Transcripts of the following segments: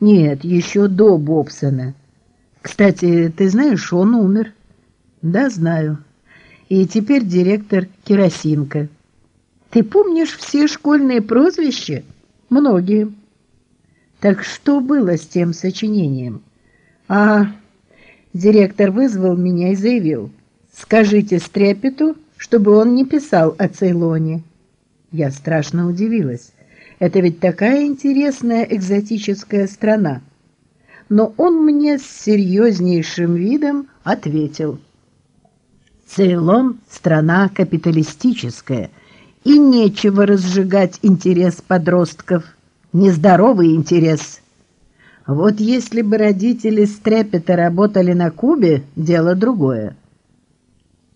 Нет, еще до Бобсона. Кстати, ты знаешь, он умер. Да, знаю. И теперь директор Керосинка. Ты помнишь все школьные прозвища? Многие. Так что было с тем сочинением? А директор вызвал меня и заявил, скажите Стрепету, чтобы он не писал о Цейлоне. Я страшно удивилась. Это ведь такая интересная экзотическая страна. Но он мне с серьезнейшим видом ответил. Цейлон – страна капиталистическая, и нечего разжигать интерес подростков, нездоровый интерес. Вот если бы родители Стрепета работали на Кубе, дело другое.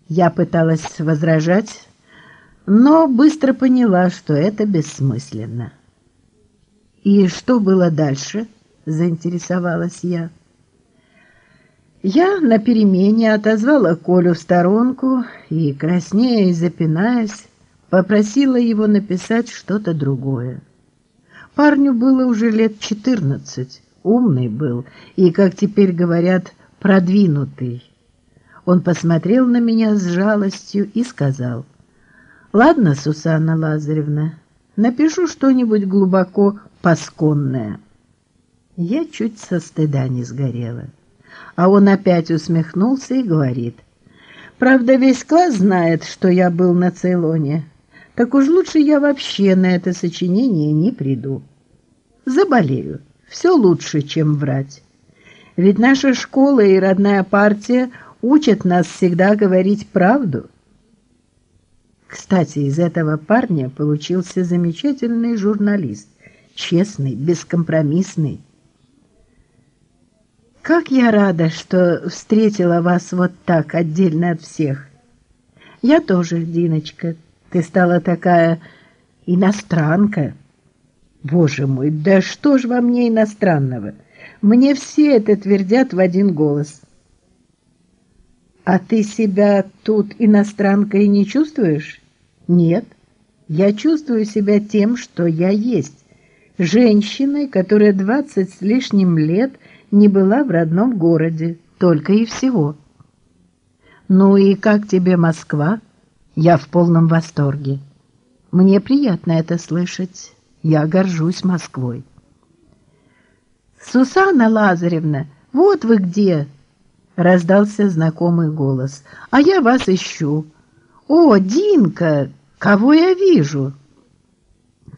Я пыталась возражать, но быстро поняла, что это бессмысленно. «И что было дальше?» — заинтересовалась я. Я на перемене отозвала Колю в сторонку и, краснея и запинаясь, попросила его написать что-то другое. Парню было уже лет четырнадцать, умный был и, как теперь говорят, продвинутый. Он посмотрел на меня с жалостью и сказал, «Ладно, Сусанна Лазаревна, напишу что-нибудь глубоко пасконное». Я чуть со стыда не сгорела. А он опять усмехнулся и говорит, «Правда, весь класс знает, что я был на Цейлоне, так уж лучше я вообще на это сочинение не приду. Заболею, все лучше, чем врать. Ведь наша школа и родная партия учат нас всегда говорить правду». Кстати, из этого парня получился замечательный журналист, честный, бескомпромиссный. Как я рада, что встретила вас вот так, отдельно от всех. Я тоже, Диночка. Ты стала такая иностранка. Боже мой, да что ж во мне иностранного? Мне все это твердят в один голос. А ты себя тут иностранкой не чувствуешь? Нет, я чувствую себя тем, что я есть. Женщиной, которая двадцать с лишним лет не была в родном городе, только и всего. Ну и как тебе Москва? Я в полном восторге. Мне приятно это слышать. Я горжусь Москвой. «Сусанна Лазаревна, вот вы где!» — раздался знакомый голос. «А я вас ищу. О, Динка, кого я вижу?»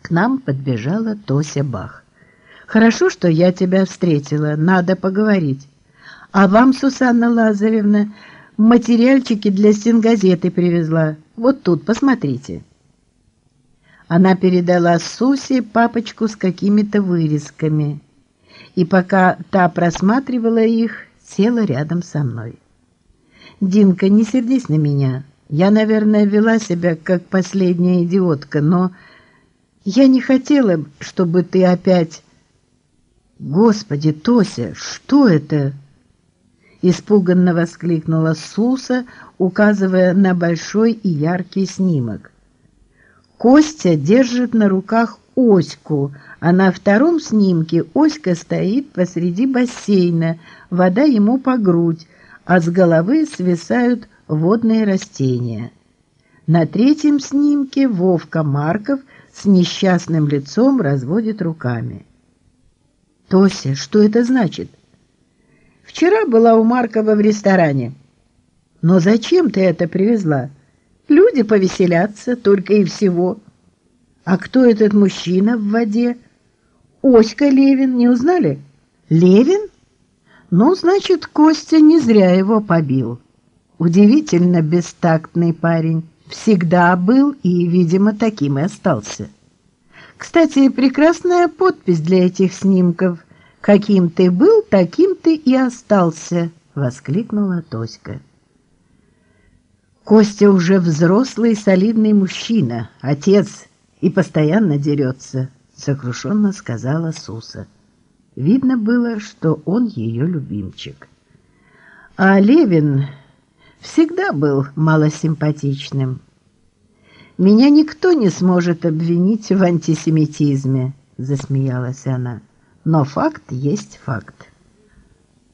К нам подбежала Тося Бах. «Хорошо, что я тебя встретила, надо поговорить. А вам, Сусанна Лазаревна, материальчики для стенгазеты привезла. Вот тут, посмотрите». Она передала Сусе папочку с какими-то вырезками, и пока та просматривала их, села рядом со мной. «Динка, не сердись на меня. Я, наверное, вела себя как последняя идиотка, но я не хотела, чтобы ты опять... Господи, Тося, что это? Испуганно воскликнула Суса, указывая на большой и яркий снимок. Костя держит на руках Оську, а на втором снимке Оська стоит посреди бассейна, вода ему по грудь, а с головы свисают водные растения. На третьем снимке Вовка Марков с несчастным лицом разводит руками. «Тося, что это значит?» «Вчера была у Маркова в ресторане». «Но зачем ты это привезла?» «Люди повеселятся, только и всего». «А кто этот мужчина в воде?» «Оська Левин, не узнали?» «Левин?» «Ну, значит, Костя не зря его побил». Удивительно бестактный парень. Всегда был и, видимо, таким и остался. Кстати, прекрасная подпись для этих снимков. «Каким ты был, таким ты и остался», — воскликнула Тоська. Костя уже взрослый солидный мужчина, отец, и постоянно дерется, — сокрушенно сказала Суса. Видно было, что он ее любимчик. А Левин всегда был малосимпатичным. «Меня никто не сможет обвинить в антисемитизме», — засмеялась она. но факт есть факт.